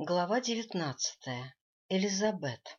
Глава девятнадцатая. Элизабет.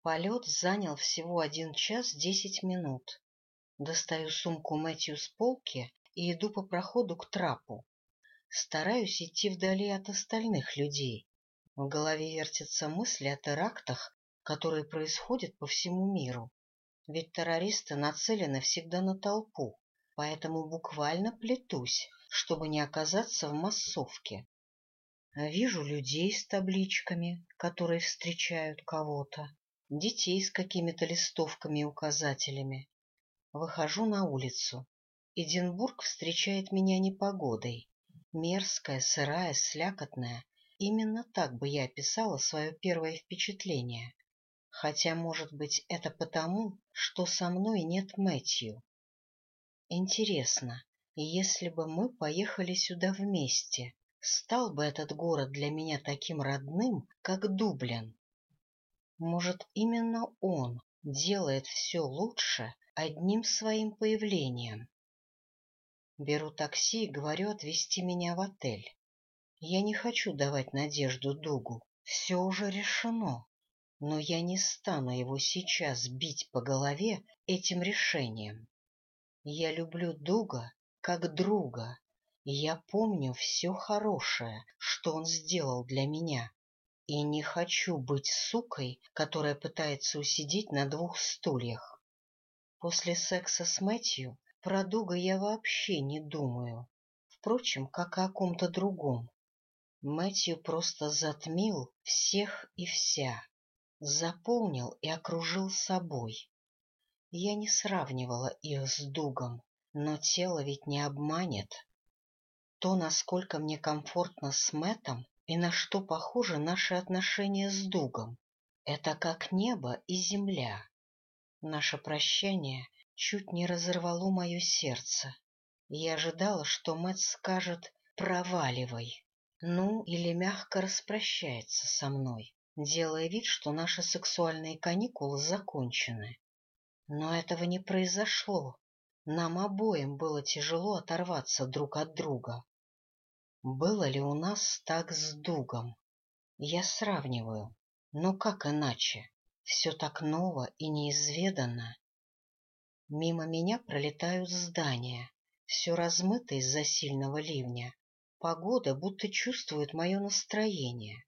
Полет занял всего один час десять минут. Достаю сумку Мэтью с полки и иду по проходу к трапу. Стараюсь идти вдали от остальных людей. В голове вертятся мысли о терактах, которые происходят по всему миру. Ведь террористы нацелены всегда на толпу, поэтому буквально плетусь, чтобы не оказаться в массовке. Вижу людей с табличками, которые встречают кого-то, детей с какими-то листовками и указателями. Выхожу на улицу. Эдинбург встречает меня непогодой. Мерзкая, сырая, слякотная. Именно так бы я описала свое первое впечатление. Хотя, может быть, это потому, что со мной нет Мэтью. Интересно, если бы мы поехали сюда вместе, стал бы этот город для меня таким родным, как Дублин. Может, именно он делает все лучше одним своим появлением. Беру такси и говорю отвезти меня в отель. Я не хочу давать надежду Дугу, все уже решено, но я не стану его сейчас бить по голове этим решением. Я люблю Дуга как друга, я помню все хорошее, что он сделал для меня, и не хочу быть сукой, которая пытается усидеть на двух стульях. После секса с Мэтью про Дуга я вообще не думаю, впрочем, как о ком-то другом. Мэтью просто затмил всех и вся, заполнил и окружил собой. Я не сравнивала их с Дугом, но тело ведь не обманет то, насколько мне комфортно с Мэтом и на что похожи наши отношения с Дугом. Это как небо и земля. Наше прощание чуть не разорвало мое сердце. Я ожидала, что Мэт скажет «проваливай», ну или мягко распрощается со мной, делая вид, что наши сексуальные каникулы закончены. Но этого не произошло. Нам обоим было тяжело оторваться друг от друга. Было ли у нас так с Дугом? Я сравниваю. Но как иначе? Все так ново и неизведанно. Мимо меня пролетают здания, все размыто из-за сильного ливня. Погода будто чувствует мое настроение.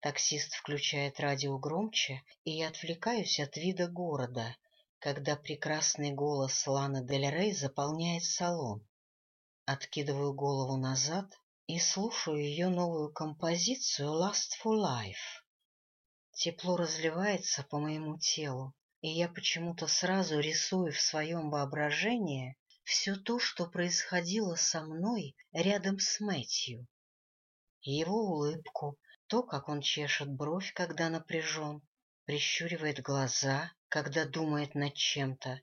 Таксист включает радио громче, и я отвлекаюсь от вида города, когда прекрасный голос Ланы Дель Рей заполняет салон. Откидываю голову назад и слушаю ее новую композицию «Last for Life». Тепло разливается по моему телу, и я почему-то сразу рисую в своем воображении все то, что происходило со мной рядом с Мэтью. Его улыбку, то, как он чешет бровь, когда напряжен, прищуривает глаза, когда думает над чем-то,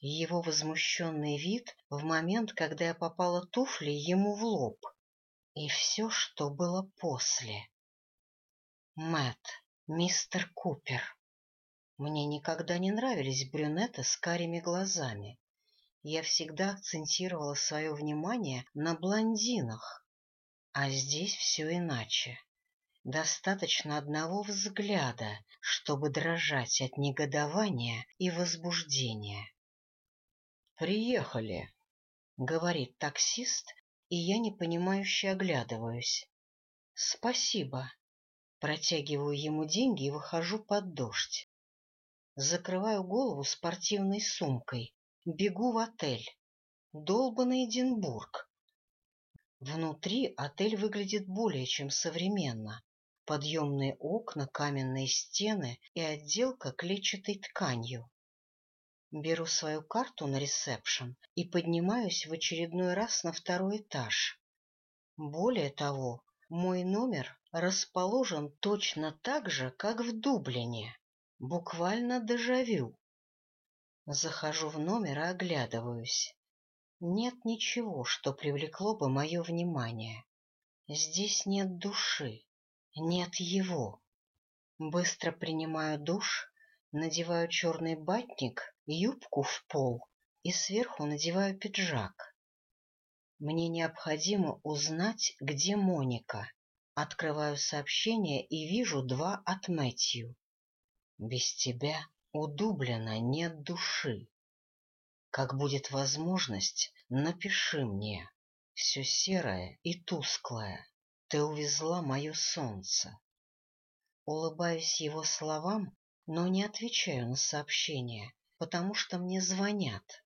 его возмущенный вид в момент, когда я попала туфли ему в лоб — и все, что было после. Мэт, мистер Купер. Мне никогда не нравились брюнеты с карими глазами. Я всегда акцентировала свое внимание на блондинах. А здесь все иначе. Достаточно одного взгляда, чтобы дрожать от негодования и возбуждения. «Приехали», — говорит таксист, и я непонимающе оглядываюсь. «Спасибо». Протягиваю ему деньги и выхожу под дождь. Закрываю голову спортивной сумкой, бегу в отель. Долбанный Эдинбург. Внутри отель выглядит более чем современно. Подъемные окна, каменные стены и отделка клетчатой тканью. Беру свою карту на ресепшн и поднимаюсь в очередной раз на второй этаж. Более того, мой номер расположен точно так же, как в Дублине. Буквально дежавю. Захожу в номер и оглядываюсь. Нет ничего, что привлекло бы мое внимание. Здесь нет души, нет его. Быстро принимаю душ надеваю черный батник, юбку в пол и сверху надеваю пиджак. Мне необходимо узнать, где Моника. Открываю сообщение и вижу два от Мэтью. Без тебя у нет души. Как будет возможность, напиши мне. Все серое и тусклое. Ты увезла мое солнце. Улыбаюсь его словам, но не отвечаю на сообщение, потому что мне звонят.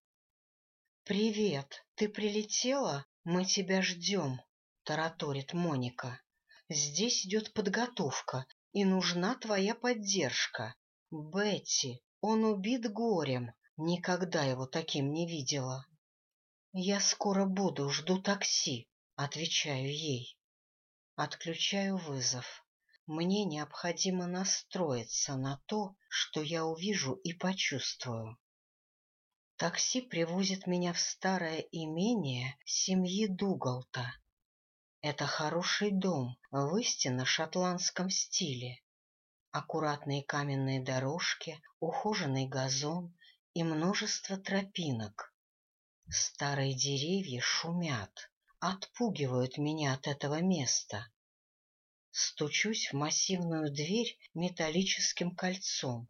«Привет, ты прилетела? Мы тебя ждем», — тараторит Моника. «Здесь идет подготовка, и нужна твоя поддержка. Бетти, он убит горем, никогда его таким не видела». «Я скоро буду, жду такси», — отвечаю ей. Отключаю вызов. Мне необходимо настроиться на то, что я увижу и почувствую. Такси привозит меня в старое имение семьи Дугалта. Это хороший дом в истинно шотландском стиле. Аккуратные каменные дорожки, ухоженный газон и множество тропинок. Старые деревья шумят, отпугивают меня от этого места. Стучусь в массивную дверь металлическим кольцом.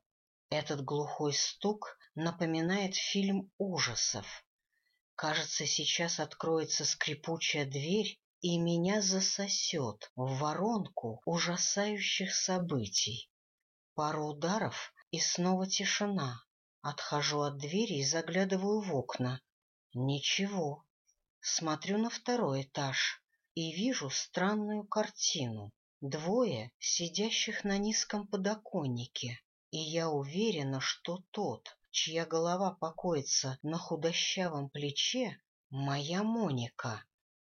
Этот глухой стук напоминает фильм ужасов. Кажется, сейчас откроется скрипучая дверь, и меня засосет в воронку ужасающих событий. Пару ударов, и снова тишина. Отхожу от двери и заглядываю в окна. Ничего. Смотрю на второй этаж и вижу странную картину. Двое, сидящих на низком подоконнике, и я уверена, что тот, чья голова покоится на худощавом плече, моя Моника,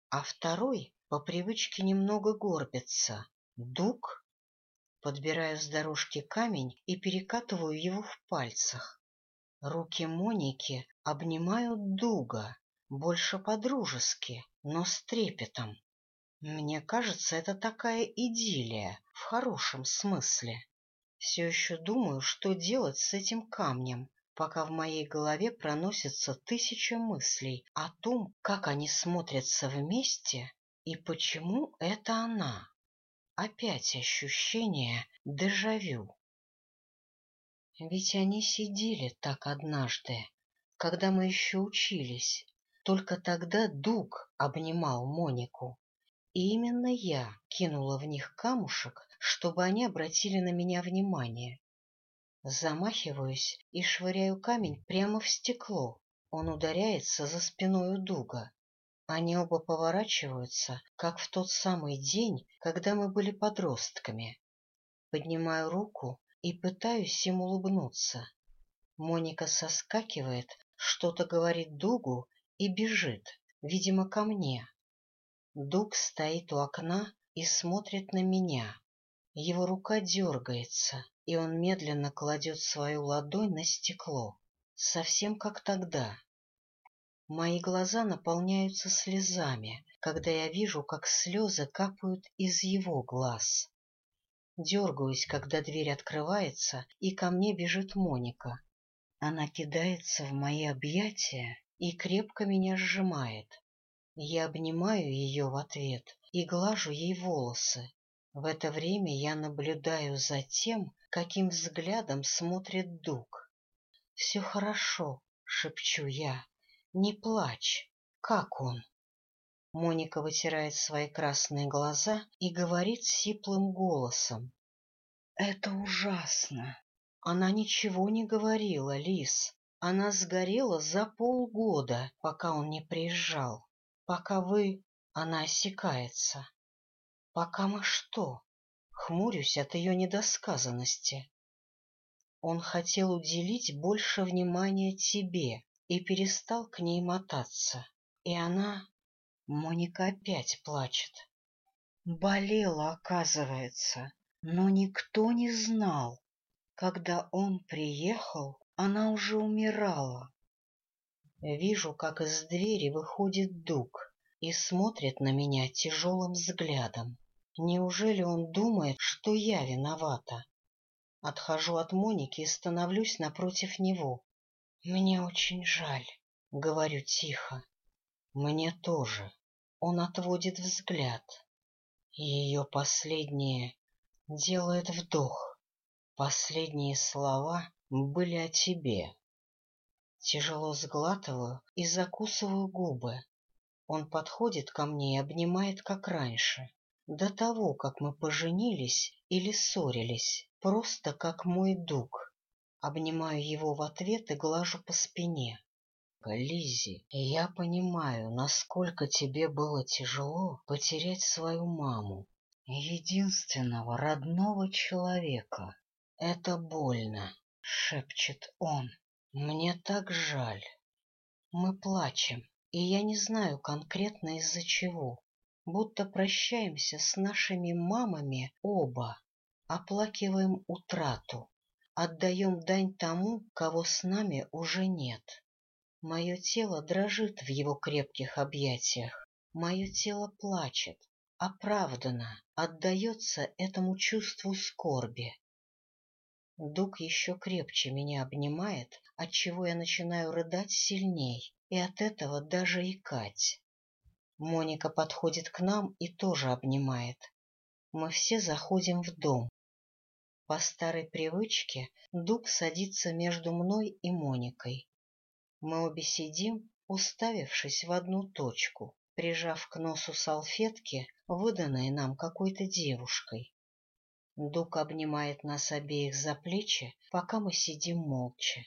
а второй по привычке немного горбится. Дуг? Подбираю с дорожки камень и перекатываю его в пальцах. Руки Моники обнимают дуга, больше по-дружески, но с трепетом. Мне кажется, это такая идиллия, в хорошем смысле. Все еще думаю, что делать с этим камнем, пока в моей голове проносятся тысячи мыслей о том, как они смотрятся вместе и почему это она. Опять ощущение дежавю. Ведь они сидели так однажды, когда мы еще учились. Только тогда Дуг обнимал Монику. И именно я кинула в них камушек, чтобы они обратили на меня внимание. Замахиваюсь и швыряю камень прямо в стекло. Он ударяется за спиной у дуга. Они оба поворачиваются, как в тот самый день, когда мы были подростками. Поднимаю руку и пытаюсь им улыбнуться. Моника соскакивает, что-то говорит дугу и бежит, видимо, ко мне. Дуг стоит у окна и смотрит на меня. Его рука дергается, и он медленно кладет свою ладонь на стекло, совсем как тогда. Мои глаза наполняются слезами, когда я вижу, как слезы капают из его глаз. Дергаюсь, когда дверь открывается, и ко мне бежит Моника. Она кидается в мои объятия и крепко меня сжимает. Я обнимаю ее в ответ и глажу ей волосы. В это время я наблюдаю за тем, каким взглядом смотрит Дуг. — Все хорошо, — шепчу я. — Не плачь. Как он? Моника вытирает свои красные глаза и говорит сиплым голосом. — Это ужасно. Она ничего не говорила, Лис. Она сгорела за полгода, пока он не приезжал пока вы... Она осекается. Пока мы что? Хмурюсь от ее недосказанности. Он хотел уделить больше внимания тебе и перестал к ней мотаться. И она... Моника опять плачет. Болела, оказывается, но никто не знал. Когда он приехал, она уже умирала. Вижу, как из двери выходит Дуг и смотрит на меня тяжелым взглядом. Неужели он думает, что я виновата? Отхожу от Моники и становлюсь напротив него. Мне очень жаль, — говорю тихо. Мне тоже. Он отводит взгляд. Ее последнее делает вдох. Последние слова были о тебе. Тяжело сглатываю и закусываю губы. Он подходит ко мне и обнимает, как раньше, до того, как мы поженились или ссорились, просто как мой дуг. Обнимаю его в ответ и глажу по спине. Лизи, я понимаю, насколько тебе было тяжело потерять свою маму, единственного родного человека. Это больно, шепчет он. Мне так жаль. Мы плачем, и я не знаю конкретно из-за чего. Будто прощаемся с нашими мамами оба, оплакиваем утрату, отдаем дань тому, кого с нами уже нет. Мое тело дрожит в его крепких объятиях, мое тело плачет, оправданно отдается этому чувству скорби. Дуг еще крепче меня обнимает, отчего я начинаю рыдать сильней и от этого даже икать. Моника подходит к нам и тоже обнимает. Мы все заходим в дом. По старой привычке Дуг садится между мной и Моникой. Мы обе сидим, уставившись в одну точку, прижав к носу салфетки, выданные нам какой-то девушкой. Дук обнимает нас обеих за плечи, пока мы сидим молча.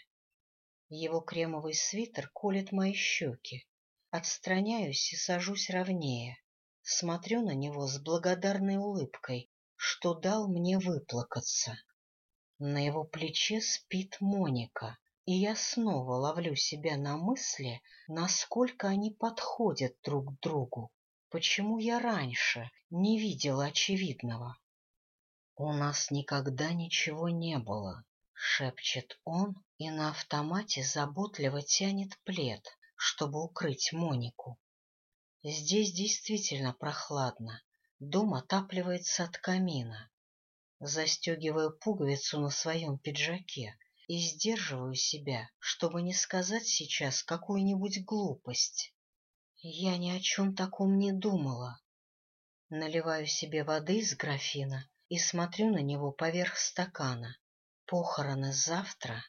Его кремовый свитер колет мои щеки. Отстраняюсь и сажусь ровнее. Смотрю на него с благодарной улыбкой, что дал мне выплакаться. На его плече спит Моника и я снова ловлю себя на мысли, насколько они подходят друг к другу. Почему я раньше не видела очевидного? — У нас никогда ничего не было, — шепчет он и на автомате заботливо тянет плед, чтобы укрыть Монику. Здесь действительно прохладно, дом отапливается от камина. Застегиваю пуговицу на своем пиджаке, и сдерживаю себя, чтобы не сказать сейчас какую-нибудь глупость. Я ни о чем таком не думала. Наливаю себе воды из графина и смотрю на него поверх стакана. Похороны завтра?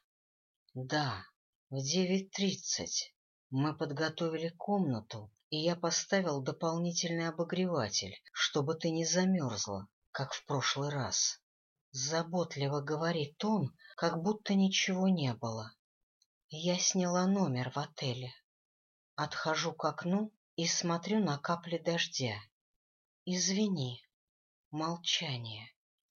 Да, в девять тридцать. Мы подготовили комнату, и я поставил дополнительный обогреватель, чтобы ты не замерзла, как в прошлый раз. Заботливо говорит он, как будто ничего не было. Я сняла номер в отеле. Отхожу к окну и смотрю на капли дождя. Извини. Молчание.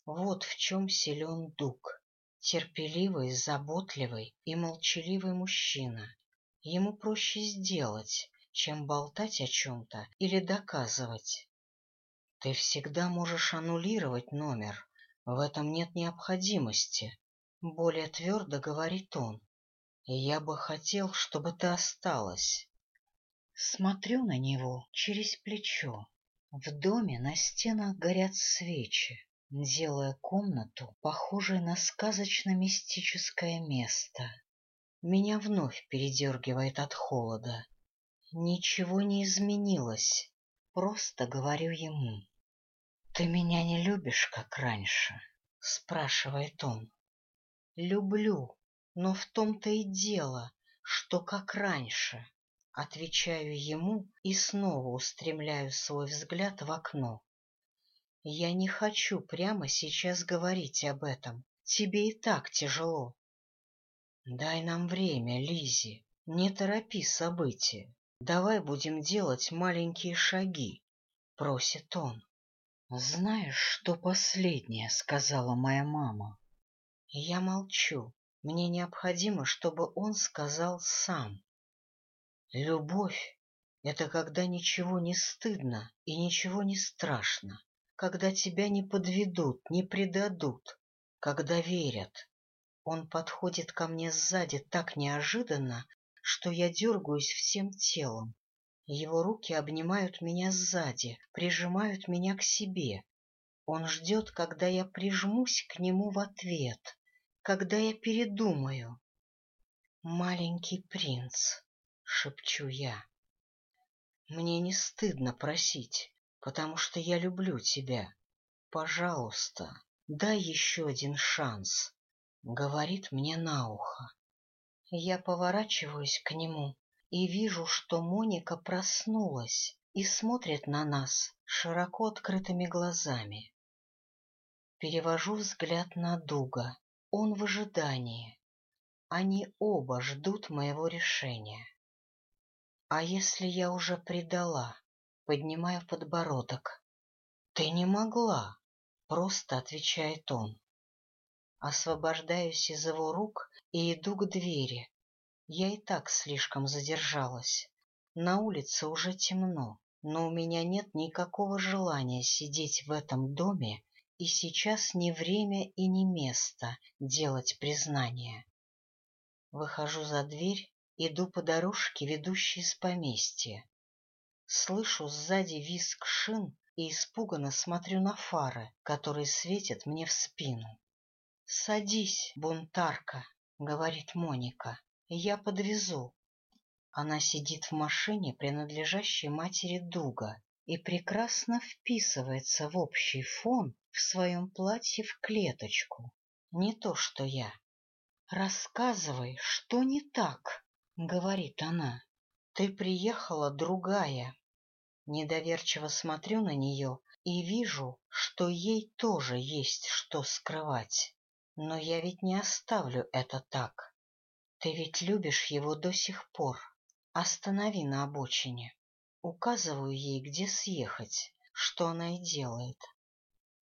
Вот в чем силен дуг. Терпеливый, заботливый и молчаливый мужчина. Ему проще сделать, чем болтать о чем-то или доказывать. Ты всегда можешь аннулировать номер, в этом нет необходимости, — более твердо говорит он. Я бы хотел, чтобы ты осталась. Смотрю на него через плечо. В доме на стенах горят свечи, делая комнату похожей на сказочно-мистическое место. Меня вновь передергивает от холода. Ничего не изменилось, просто говорю ему. «Ты меня не любишь, как раньше?» — спрашивает он. «Люблю, но в том-то и дело, что как раньше». Отвечаю ему и снова устремляю свой взгляд в окно. Я не хочу прямо сейчас говорить об этом. Тебе и так тяжело. Дай нам время, Лизи, не торопи события. Давай будем делать маленькие шаги, — просит он. Знаешь, что последнее сказала моя мама? Я молчу. Мне необходимо, чтобы он сказал сам. Любовь — это когда ничего не стыдно и ничего не страшно, когда тебя не подведут, не предадут, когда верят. Он подходит ко мне сзади так неожиданно, что я дергаюсь всем телом. Его руки обнимают меня сзади, прижимают меня к себе. Он ждет, когда я прижмусь к нему в ответ, когда я передумаю. «Маленький принц», — шепчу я. Мне не стыдно просить, потому что я люблю тебя. Пожалуйста, дай еще один шанс, — говорит мне на ухо. Я поворачиваюсь к нему и вижу, что Моника проснулась и смотрит на нас широко открытыми глазами. Перевожу взгляд на Дуга. Он в ожидании. Они оба ждут моего решения. А если я уже предала? Поднимаю подбородок. Ты не могла, просто отвечает он. Освобождаюсь из его рук и иду к двери. Я и так слишком задержалась. На улице уже темно, но у меня нет никакого желания сидеть в этом доме, и сейчас не время и не место делать признание. Выхожу за дверь, иду по дорожке, ведущей с поместья. Слышу сзади визг шин и испуганно смотрю на фары, которые светят мне в спину. — Садись, бунтарка, — говорит Моника, — я подвезу. Она сидит в машине, принадлежащей матери Дуга, и прекрасно вписывается в общий фон в своем платье в клеточку. Не то, что я. «Рассказывай, что не так?» — говорит она. «Ты приехала другая». Недоверчиво смотрю на нее и вижу, что ей тоже есть что скрывать. Но я ведь не оставлю это так. Ты ведь любишь его до сих пор. Останови на обочине. Указываю ей, где съехать, что она и делает.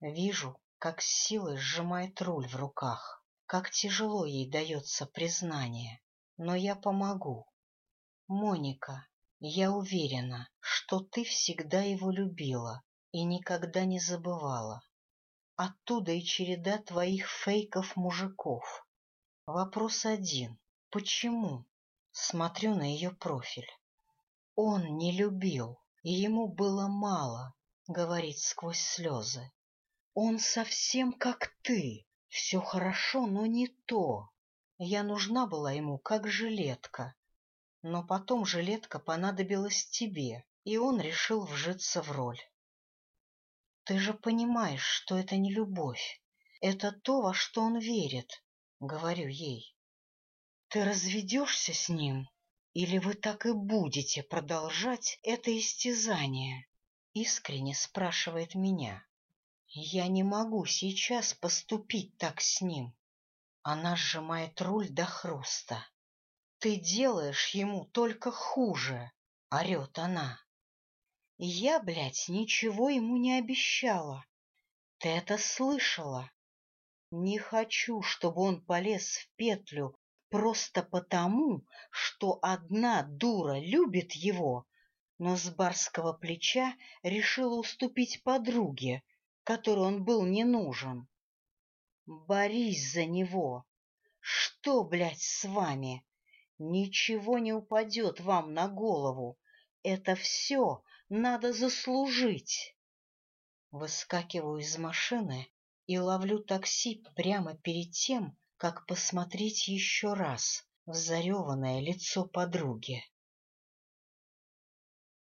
Вижу, как с силой сжимает руль в руках как тяжело ей дается признание, но я помогу. Моника, я уверена, что ты всегда его любила и никогда не забывала. Оттуда и череда твоих фейков-мужиков. Вопрос один. Почему? Смотрю на ее профиль. Он не любил, и ему было мало, говорит сквозь слезы. Он совсем как ты, все хорошо, но не то. Я нужна была ему как жилетка. Но потом жилетка понадобилась тебе, и он решил вжиться в роль. Ты же понимаешь, что это не любовь. Это то, во что он верит, — говорю ей. Ты разведешься с ним, или вы так и будете продолжать это истязание? Искренне спрашивает меня. Я не могу сейчас поступить так с ним. Она сжимает руль до хруста. Ты делаешь ему только хуже, орет она. Я, блядь, ничего ему не обещала. Ты это слышала? Не хочу, чтобы он полез в петлю просто потому, что одна дура любит его, но с барского плеча решила уступить подруге, которой он был не нужен. Борись за него. Что, блядь, с вами? Ничего не упадет вам на голову. Это все надо заслужить. Выскакиваю из машины и ловлю такси прямо перед тем, как посмотреть еще раз в зареванное лицо подруги.